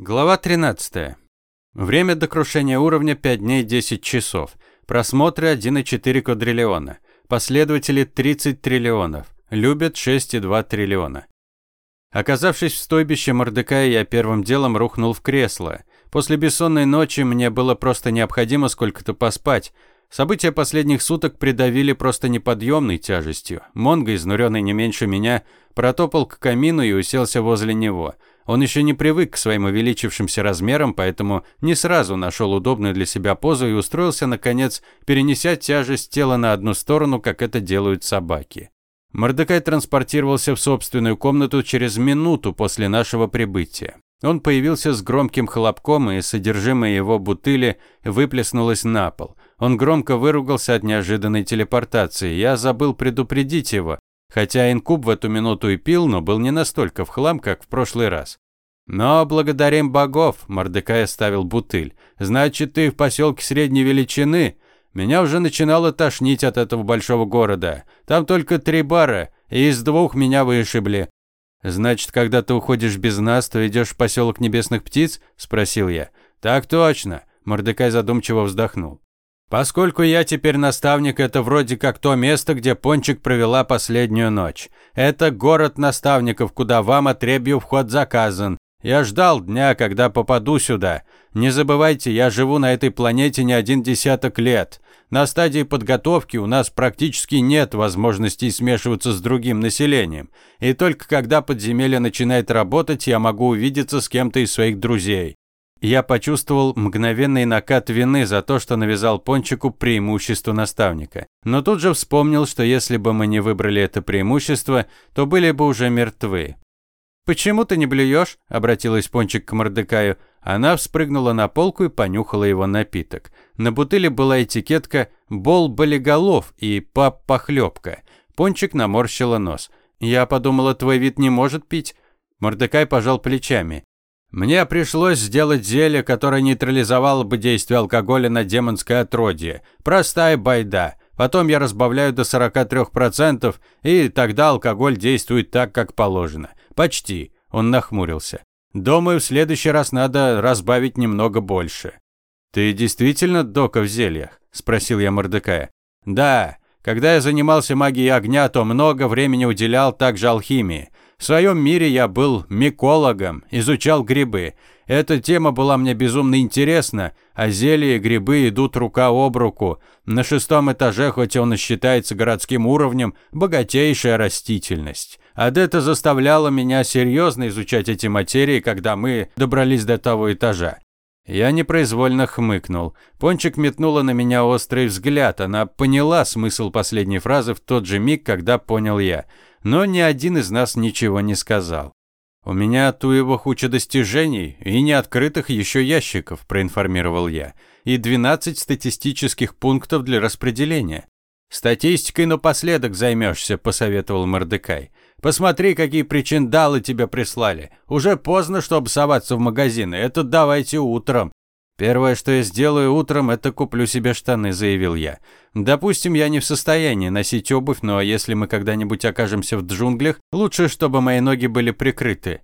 Глава 13. Время до крушения уровня 5 дней 10 часов. Просмотры 1,4 квадриллиона. Последователи 30 триллионов. Любят 6,2 триллиона. Оказавшись в стойбище Мордекая, я первым делом рухнул в кресло. После бессонной ночи мне было просто необходимо сколько-то поспать. События последних суток придавили просто неподъемной тяжестью. Монго, изнуренный не меньше меня, протопал к камину и уселся возле него – он еще не привык к своим увеличившимся размерам, поэтому не сразу нашел удобную для себя позу и устроился, наконец, перенеся тяжесть тела на одну сторону, как это делают собаки. Мордекай транспортировался в собственную комнату через минуту после нашего прибытия. Он появился с громким хлопком, и содержимое его бутыли выплеснулось на пол. Он громко выругался от неожиданной телепортации. Я забыл предупредить его, Хотя инкуб в эту минуту и пил, но был не настолько в хлам, как в прошлый раз. «Но благодарим богов», – Мордекай оставил бутыль. «Значит, ты в поселке средней величины?» Меня уже начинало тошнить от этого большого города. Там только три бара, и из двух меня вышибли. «Значит, когда ты уходишь без нас, то идешь в поселок небесных птиц?» – спросил я. «Так точно», – Мордекай задумчиво вздохнул. Поскольку я теперь наставник, это вроде как то место, где Пончик провела последнюю ночь. Это город наставников, куда вам отребью вход заказан. Я ждал дня, когда попаду сюда. Не забывайте, я живу на этой планете не один десяток лет. На стадии подготовки у нас практически нет возможности смешиваться с другим населением. И только когда подземелье начинает работать, я могу увидеться с кем-то из своих друзей. Я почувствовал мгновенный накат вины за то, что навязал Пончику преимущество наставника. Но тут же вспомнил, что если бы мы не выбрали это преимущество, то были бы уже мертвы. «Почему ты не блюешь?» – обратилась Пончик к Мордекаю. Она вспрыгнула на полку и понюхала его напиток. На бутыле была этикетка «Бол болиголов» и «Пап похлебка». Пончик наморщила нос. «Я подумала, твой вид не может пить». Мордекай пожал плечами. Мне пришлось сделать зелье, которое нейтрализовало бы действие алкоголя на демонское отродье. Простая байда. Потом я разбавляю до 43%, и тогда алкоголь действует так, как положено. Почти. Он нахмурился. Думаю, в следующий раз надо разбавить немного больше. Ты действительно дока в зельях? Спросил я Мордекая. Да. Когда я занимался магией огня, то много времени уделял также алхимии. В своем мире я был микологом, изучал грибы. Эта тема была мне безумно интересна, а зелья и грибы идут рука об руку. На шестом этаже, хоть он и считается городским уровнем, богатейшая растительность. А это заставляло меня серьезно изучать эти материи, когда мы добрались до того этажа. Я непроизвольно хмыкнул. Пончик метнула на меня острый взгляд. Она поняла смысл последней фразы в тот же миг, когда понял я – но ни один из нас ничего не сказал. «У меня туево хуча достижений и не открытых еще ящиков», – проинформировал я, «и 12 статистических пунктов для распределения». «Статистикой напоследок займешься», – посоветовал Мордекай. «Посмотри, какие причиндалы тебе прислали. Уже поздно, чтобы соваться в магазины. Это давайте утром. «Первое, что я сделаю утром, это куплю себе штаны», – заявил я. «Допустим, я не в состоянии носить обувь, но если мы когда-нибудь окажемся в джунглях, лучше, чтобы мои ноги были прикрыты».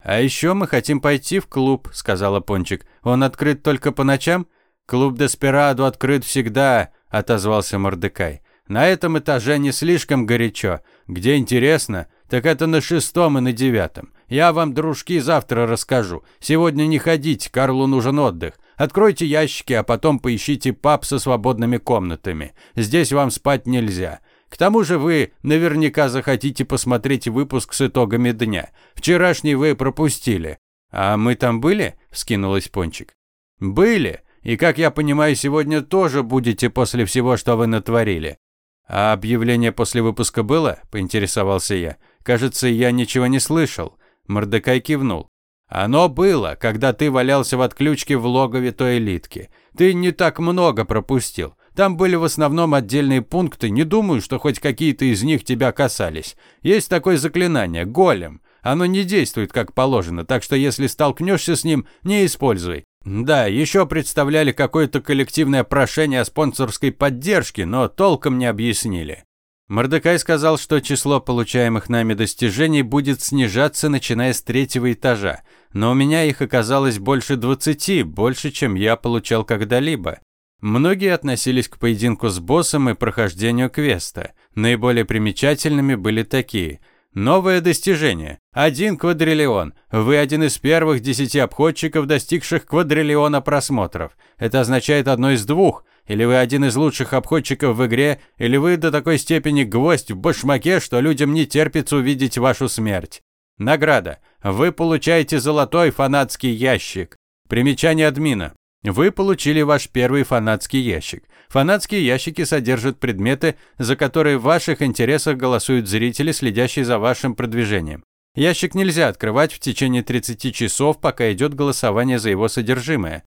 «А еще мы хотим пойти в клуб», – сказала Пончик. «Он открыт только по ночам?» «Клуб Деспирадо открыт всегда», – отозвался Мордекай. «На этом этаже не слишком горячо. Где интересно, так это на шестом и на девятом. Я вам, дружки, завтра расскажу. Сегодня не ходите, Карлу нужен отдых. Откройте ящики, а потом поищите паб со свободными комнатами. Здесь вам спать нельзя. К тому же вы наверняка захотите посмотреть выпуск с итогами дня. Вчерашний вы пропустили. А мы там были? Вскинулась Пончик. Были. И, как я понимаю, сегодня тоже будете после всего, что вы натворили. А объявление после выпуска было? Поинтересовался я. Кажется, я ничего не слышал. Мордекай кивнул. Оно было, когда ты валялся в отключке в логове той элитки. Ты не так много пропустил. Там были в основном отдельные пункты, не думаю, что хоть какие-то из них тебя касались. Есть такое заклинание – голем. Оно не действует как положено, так что если столкнешься с ним, не используй. Да, еще представляли какое-то коллективное прошение о спонсорской поддержке, но толком не объяснили. Мордекай сказал, что число получаемых нами достижений будет снижаться, начиная с третьего этажа, но у меня их оказалось больше 20, больше, чем я получал когда-либо. Многие относились к поединку с боссом и прохождению квеста. Наиболее примечательными были такие. Новое достижение. Один квадриллион. Вы один из первых десяти обходчиков, достигших квадриллиона просмотров. Это означает одно из двух – или вы один из лучших обходчиков в игре, или вы до такой степени гвоздь в башмаке, что людям не терпится увидеть вашу смерть. Награда. Вы получаете золотой фанатский ящик. Примечание админа. Вы получили ваш первый фанатский ящик. Фанатские ящики содержат предметы, за которые в ваших интересах голосуют зрители, следящие за вашим продвижением. Ящик нельзя открывать в течение 30 часов, пока идет голосование за его содержимое.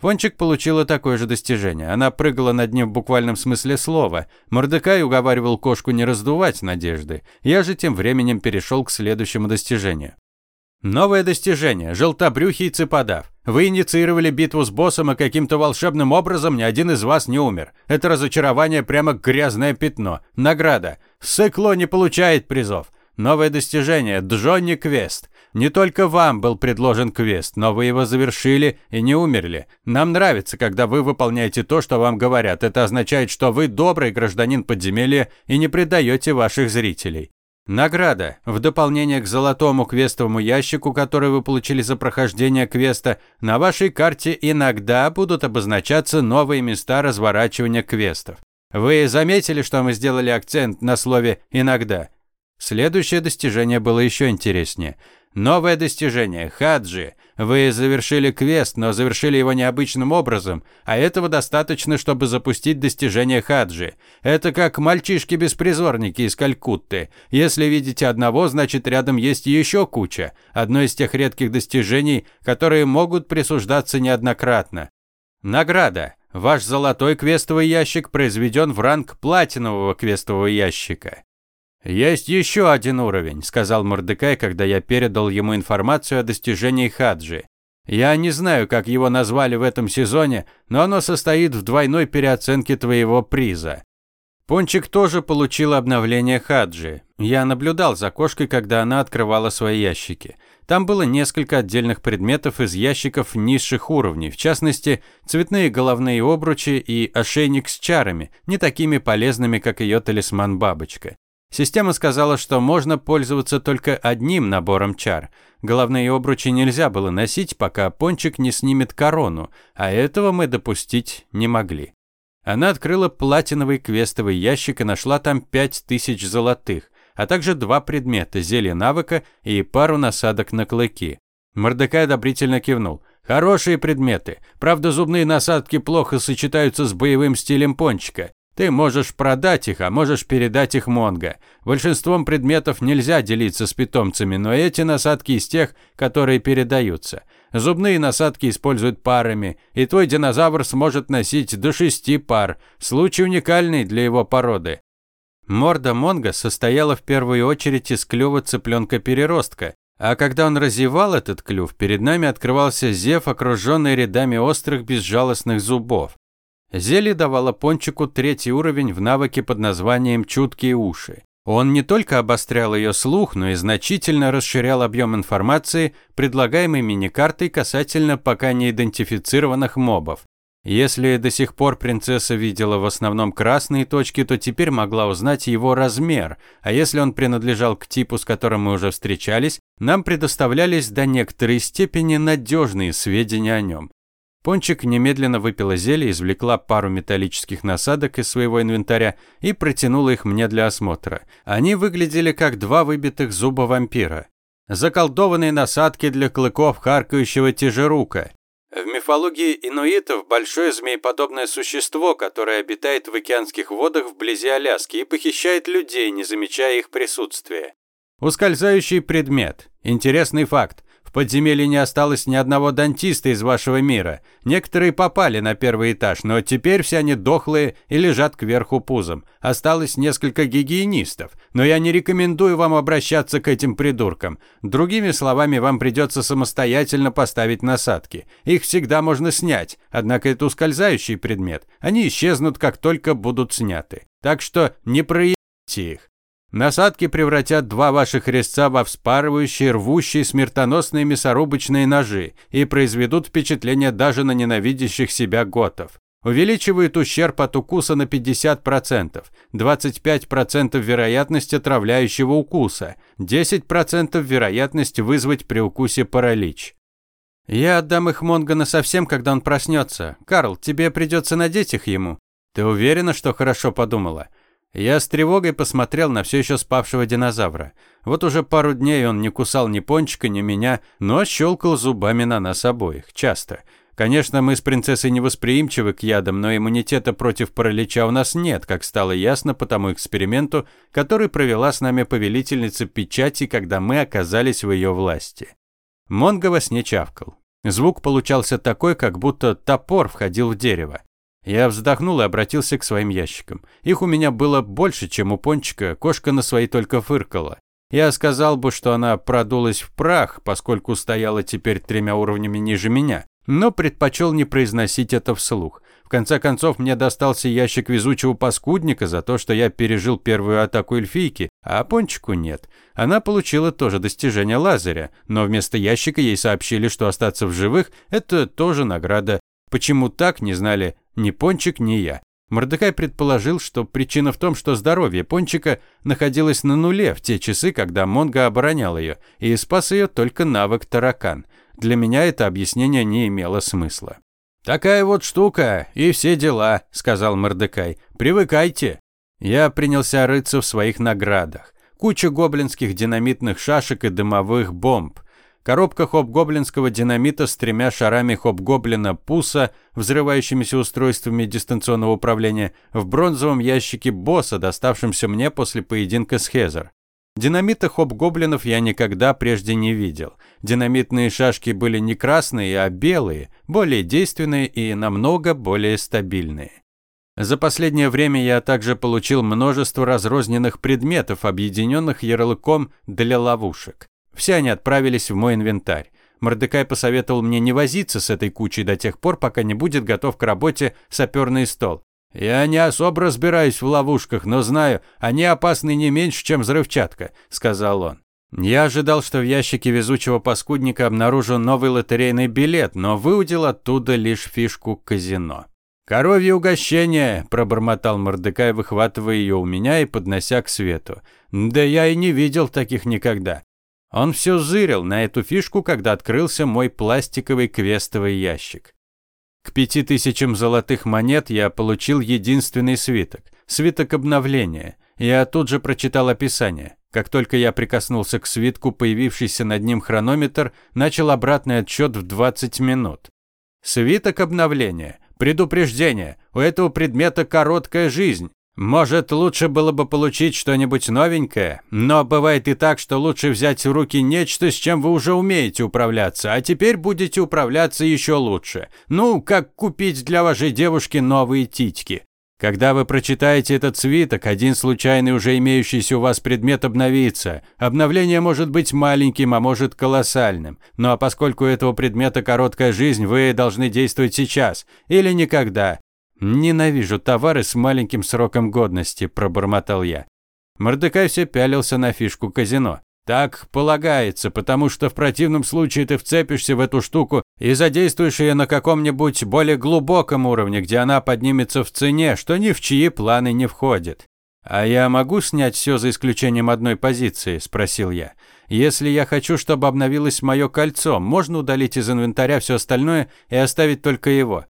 Фончик получила такое же достижение. Она прыгала над ним в буквальном смысле слова. Мордекай уговаривал кошку не раздувать надежды. Я же тем временем перешел к следующему достижению. Новое достижение. Желтобрюхий цеподав. Вы инициировали битву с боссом, и каким-то волшебным образом ни один из вас не умер. Это разочарование прямо грязное пятно. Награда. Сыкло не получает призов. Новое достижение. Джонни Квест. Не только вам был предложен квест, но вы его завершили и не умерли. Нам нравится, когда вы выполняете то, что вам говорят. Это означает, что вы добрый гражданин подземелья и не предаете ваших зрителей. Награда. В дополнение к золотому квестовому ящику, который вы получили за прохождение квеста, на вашей карте иногда будут обозначаться новые места разворачивания квестов. Вы заметили, что мы сделали акцент на слове «иногда»? Следующее достижение было еще интереснее. Новое достижение. Хаджи. Вы завершили квест, но завершили его необычным образом, а этого достаточно, чтобы запустить достижение Хаджи. Это как мальчишки-беспризорники из Калькутты. Если видите одного, значит рядом есть еще куча. Одно из тех редких достижений, которые могут присуждаться неоднократно. Награда. Ваш золотой квестовый ящик произведен в ранг платинового квестового ящика. «Есть еще один уровень», – сказал Мордекай, когда я передал ему информацию о достижении Хаджи. «Я не знаю, как его назвали в этом сезоне, но оно состоит в двойной переоценке твоего приза». Пончик тоже получил обновление Хаджи. Я наблюдал за кошкой, когда она открывала свои ящики. Там было несколько отдельных предметов из ящиков низших уровней, в частности, цветные головные обручи и ошейник с чарами, не такими полезными, как ее талисман-бабочка. Система сказала, что можно пользоваться только одним набором чар. Головные обручи нельзя было носить, пока пончик не снимет корону, а этого мы допустить не могли. Она открыла платиновый квестовый ящик и нашла там пять тысяч золотых, а также два предмета – зелье навыка и пару насадок на клыки. Мордекай одобрительно кивнул. Хорошие предметы. Правда, зубные насадки плохо сочетаются с боевым стилем пончика. Ты можешь продать их, а можешь передать их Монго. Большинством предметов нельзя делиться с питомцами, но эти насадки из тех, которые передаются. Зубные насадки используют парами, и твой динозавр сможет носить до шести пар. Случай уникальный для его породы. Морда Монго состояла в первую очередь из клюва цыпленка-переростка, а когда он разевал этот клюв, перед нами открывался зев, окруженный рядами острых безжалостных зубов. Зелье давало Пончику третий уровень в навыке под названием «Чуткие уши». Он не только обострял ее слух, но и значительно расширял объем информации, предлагаемой мини-картой касательно пока не идентифицированных мобов. Если до сих пор принцесса видела в основном красные точки, то теперь могла узнать его размер, а если он принадлежал к типу, с которым мы уже встречались, нам предоставлялись до некоторой степени надежные сведения о нем. Пончик немедленно выпила зелье, извлекла пару металлических насадок из своего инвентаря и протянула их мне для осмотра. Они выглядели как два выбитых зуба вампира. Заколдованные насадки для клыков харкающего тяжерука. В мифологии инуитов большое змееподобное существо, которое обитает в океанских водах вблизи Аляски и похищает людей, не замечая их присутствия. Ускользающий предмет. Интересный факт подземелье не осталось ни одного дантиста из вашего мира. Некоторые попали на первый этаж, но теперь все они дохлые и лежат кверху пузом. Осталось несколько гигиенистов, но я не рекомендую вам обращаться к этим придуркам. Другими словами, вам придется самостоятельно поставить насадки. Их всегда можно снять, однако это ускользающий предмет. Они исчезнут, как только будут сняты. Так что не проявляйте их. Насадки превратят два ваших резца во вспарывающие, рвущие смертоносные мясорубочные ножи и произведут впечатление даже на ненавидящих себя готов. Увеличивают ущерб от укуса на 50%, 25% вероятность отравляющего укуса, 10% вероятность вызвать при укусе паралич. Я отдам их Монгана совсем, когда он проснется. Карл, тебе придется надеть их ему. Ты уверена, что хорошо подумала? Я с тревогой посмотрел на все еще спавшего динозавра. Вот уже пару дней он не кусал ни пончика, ни меня, но щелкал зубами на нас обоих. Часто. Конечно, мы с принцессой невосприимчивы к ядам, но иммунитета против паралича у нас нет, как стало ясно по тому эксперименту, который провела с нами повелительница печати, когда мы оказались в ее власти. Монго во сне чавкал. Звук получался такой, как будто топор входил в дерево. Я вздохнул и обратился к своим ящикам. Их у меня было больше, чем у Пончика, кошка на свои только фыркала. Я сказал бы, что она продулась в прах, поскольку стояла теперь тремя уровнями ниже меня, но предпочел не произносить это вслух. В конце концов, мне достался ящик везучего паскудника за то, что я пережил первую атаку эльфийки, а Пончику нет. Она получила тоже достижение Лазаря, но вместо ящика ей сообщили, что остаться в живых – это тоже награда. Почему так, не знали ни Пончик, ни я. Мордекай предположил, что причина в том, что здоровье Пончика находилось на нуле в те часы, когда Монго оборонял ее, и спас ее только навык таракан. Для меня это объяснение не имело смысла. «Такая вот штука, и все дела», – сказал Мордекай. «Привыкайте». Я принялся рыться в своих наградах. Куча гоблинских динамитных шашек и дымовых бомб. Коробка хоб-гоблинского динамита с тремя шарами хоб-гоблина Пуса, взрывающимися устройствами дистанционного управления, в бронзовом ящике босса, доставшемся мне после поединка с Хезер. Динамита хоб-гоблинов я никогда прежде не видел. Динамитные шашки были не красные, а белые, более действенные и намного более стабильные. За последнее время я также получил множество разрозненных предметов, объединенных ярлыком для ловушек. Все они отправились в мой инвентарь. Мордекай посоветовал мне не возиться с этой кучей до тех пор, пока не будет готов к работе саперный стол. «Я не особо разбираюсь в ловушках, но знаю, они опасны не меньше, чем взрывчатка», – сказал он. Я ожидал, что в ящике везучего паскудника обнаружу новый лотерейный билет, но выудил оттуда лишь фишку казино. «Коровье угощение!» – пробормотал Мордекай, выхватывая ее у меня и поднося к свету. «Да я и не видел таких никогда. Он все зырил на эту фишку, когда открылся мой пластиковый квестовый ящик. К пяти тысячам золотых монет я получил единственный свиток. Свиток обновления. Я тут же прочитал описание. Как только я прикоснулся к свитку, появившийся над ним хронометр начал обратный отсчет в 20 минут. Свиток обновления. Предупреждение. У этого предмета короткая жизнь. Может, лучше было бы получить что-нибудь новенькое, но бывает и так, что лучше взять в руки нечто, с чем вы уже умеете управляться, а теперь будете управляться еще лучше. Ну, как купить для вашей девушки новые титьки. Когда вы прочитаете этот свиток, один случайный уже имеющийся у вас предмет обновится. Обновление может быть маленьким, а может колоссальным. Ну а поскольку у этого предмета короткая жизнь, вы должны действовать сейчас или никогда. «Ненавижу товары с маленьким сроком годности», – пробормотал я. Мордекай все пялился на фишку казино. «Так полагается, потому что в противном случае ты вцепишься в эту штуку и задействуешь ее на каком-нибудь более глубоком уровне, где она поднимется в цене, что ни в чьи планы не входит». «А я могу снять все за исключением одной позиции?» – спросил я. «Если я хочу, чтобы обновилось мое кольцо, можно удалить из инвентаря все остальное и оставить только его.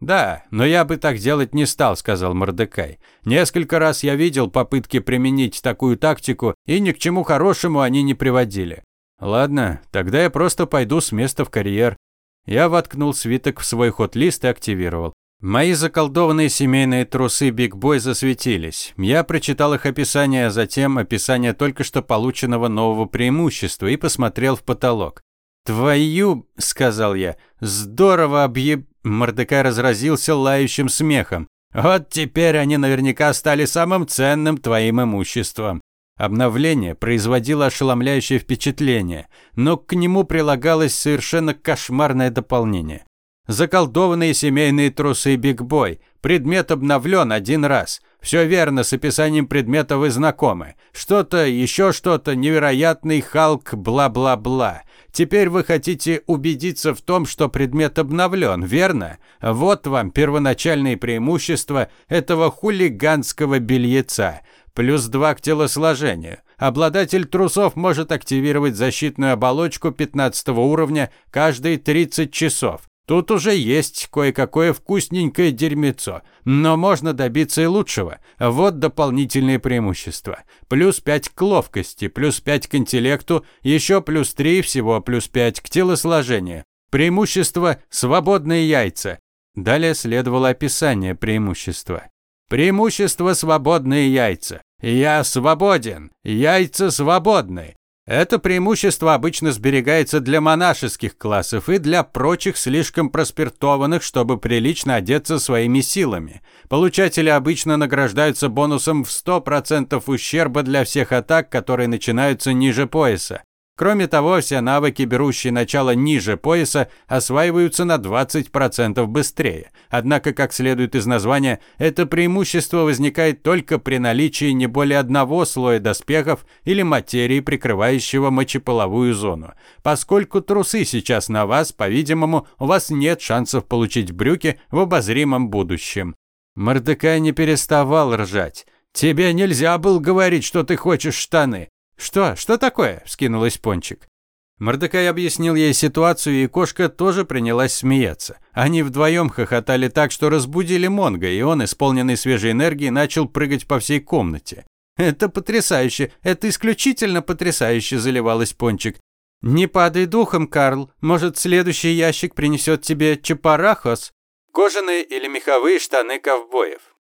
«Да, но я бы так делать не стал», – сказал Мордекай. «Несколько раз я видел попытки применить такую тактику, и ни к чему хорошему они не приводили». «Ладно, тогда я просто пойду с места в карьер». Я воткнул свиток в свой ход-лист и активировал. Мои заколдованные семейные трусы Биг Бой засветились. Я прочитал их описание, а затем описание только что полученного нового преимущества и посмотрел в потолок. «Твою», — сказал я, — «здорово объеб...» Мордекай разразился лающим смехом. «Вот теперь они наверняка стали самым ценным твоим имуществом». Обновление производило ошеломляющее впечатление, но к нему прилагалось совершенно кошмарное дополнение. Заколдованные семейные трусы Биг Бой. Предмет обновлен один раз. Все верно, с описанием предмета вы знакомы. Что-то, еще что-то, невероятный Халк, бла-бла-бла. Теперь вы хотите убедиться в том, что предмет обновлен, верно? Вот вам первоначальные преимущества этого хулиганского бельеца. Плюс два к телосложению. Обладатель трусов может активировать защитную оболочку 15 уровня каждые 30 часов. Тут уже есть кое-какое вкусненькое дерьмецо, но можно добиться и лучшего. Вот дополнительные преимущества. Плюс 5 к ловкости, плюс 5 к интеллекту, еще плюс 3, всего плюс 5 к телосложению. Преимущество – свободные яйца. Далее следовало описание преимущества. Преимущество – свободные яйца. Я свободен. Яйца свободны. Это преимущество обычно сберегается для монашеских классов и для прочих слишком проспиртованных, чтобы прилично одеться своими силами. Получатели обычно награждаются бонусом в 100% ущерба для всех атак, которые начинаются ниже пояса. Кроме того, все навыки, берущие начало ниже пояса, осваиваются на 20% быстрее. Однако, как следует из названия, это преимущество возникает только при наличии не более одного слоя доспехов или материи, прикрывающего мочеполовую зону. Поскольку трусы сейчас на вас, по-видимому, у вас нет шансов получить брюки в обозримом будущем. Мордекай не переставал ржать. «Тебе нельзя было говорить, что ты хочешь штаны. «Что? Что такое?» – вскинулась Пончик. Мордекай объяснил ей ситуацию, и кошка тоже принялась смеяться. Они вдвоем хохотали так, что разбудили Монго, и он, исполненный свежей энергии, начал прыгать по всей комнате. «Это потрясающе! Это исключительно потрясающе!» – заливалась Пончик. «Не падай духом, Карл. Может, следующий ящик принесет тебе чапарахос?» Кожаные или меховые штаны ковбоев.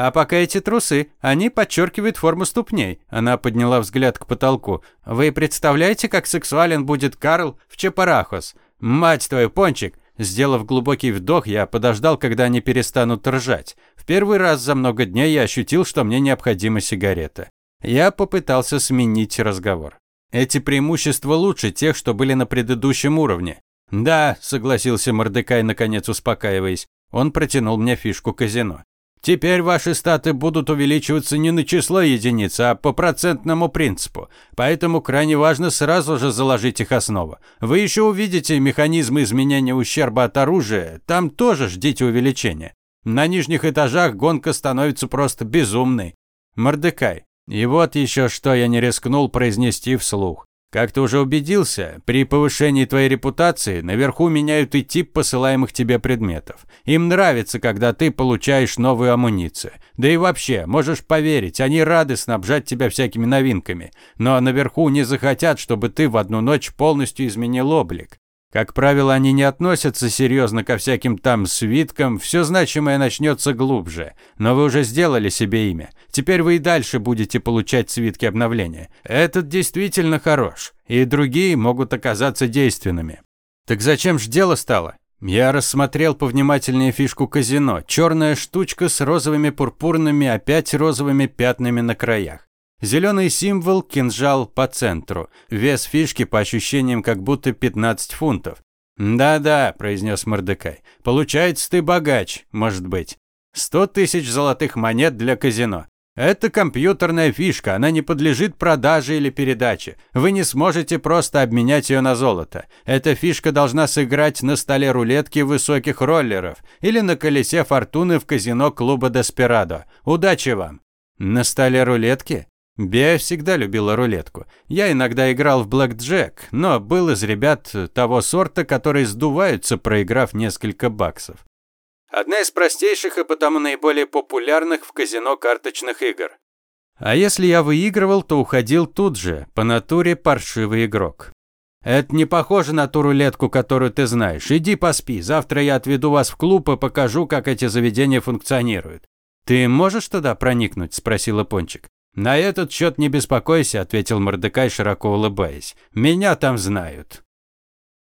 А пока эти трусы, они подчеркивают форму ступней. Она подняла взгляд к потолку. Вы представляете, как сексуален будет Карл в Чапарахос? Мать твою, Пончик! Сделав глубокий вдох, я подождал, когда они перестанут ржать. В первый раз за много дней я ощутил, что мне необходима сигарета. Я попытался сменить разговор. Эти преимущества лучше тех, что были на предыдущем уровне. «Да», – согласился Мордекай, наконец успокаиваясь. Он протянул мне фишку казино. Теперь ваши статы будут увеличиваться не на число единиц, а по процентному принципу. Поэтому крайне важно сразу же заложить их основу. Вы еще увидите механизмы изменения ущерба от оружия, там тоже ждите увеличения. На нижних этажах гонка становится просто безумной. Мордекай. И вот еще что я не рискнул произнести вслух. Как ты уже убедился, при повышении твоей репутации наверху меняют и тип посылаемых тебе предметов. Им нравится, когда ты получаешь новую амуницию. Да и вообще, можешь поверить, они рады снабжать тебя всякими новинками. Но наверху не захотят, чтобы ты в одну ночь полностью изменил облик. Как правило, они не относятся серьезно ко всяким там свиткам, все значимое начнется глубже. Но вы уже сделали себе имя. Теперь вы и дальше будете получать свитки обновления. Этот действительно хорош, и другие могут оказаться действенными. Так зачем ж дело стало? Я рассмотрел повнимательнее фишку казино. Черная штучка с розовыми пурпурными, опять розовыми пятнами на краях. Зеленый символ, кинжал по центру. Вес фишки по ощущениям как будто 15 фунтов. «Да-да», – произнес Мордекай. «Получается, ты богач, может быть. Сто тысяч золотых монет для казино. Это компьютерная фишка, она не подлежит продаже или передаче. Вы не сможете просто обменять ее на золото. Эта фишка должна сыграть на столе рулетки высоких роллеров или на колесе фортуны в казино клуба Деспирадо. Удачи вам! На столе рулетки? Беа всегда любила рулетку. Я иногда играл в Блэк Джек, но был из ребят того сорта, которые сдуваются, проиграв несколько баксов. Одна из простейших и потому наиболее популярных в казино карточных игр. А если я выигрывал, то уходил тут же, по натуре паршивый игрок. Это не похоже на ту рулетку, которую ты знаешь. Иди поспи, завтра я отведу вас в клуб и покажу, как эти заведения функционируют. Ты можешь туда проникнуть? спросила Пончик. «На этот счет не беспокойся», – ответил Мордекай, широко улыбаясь. «Меня там знают».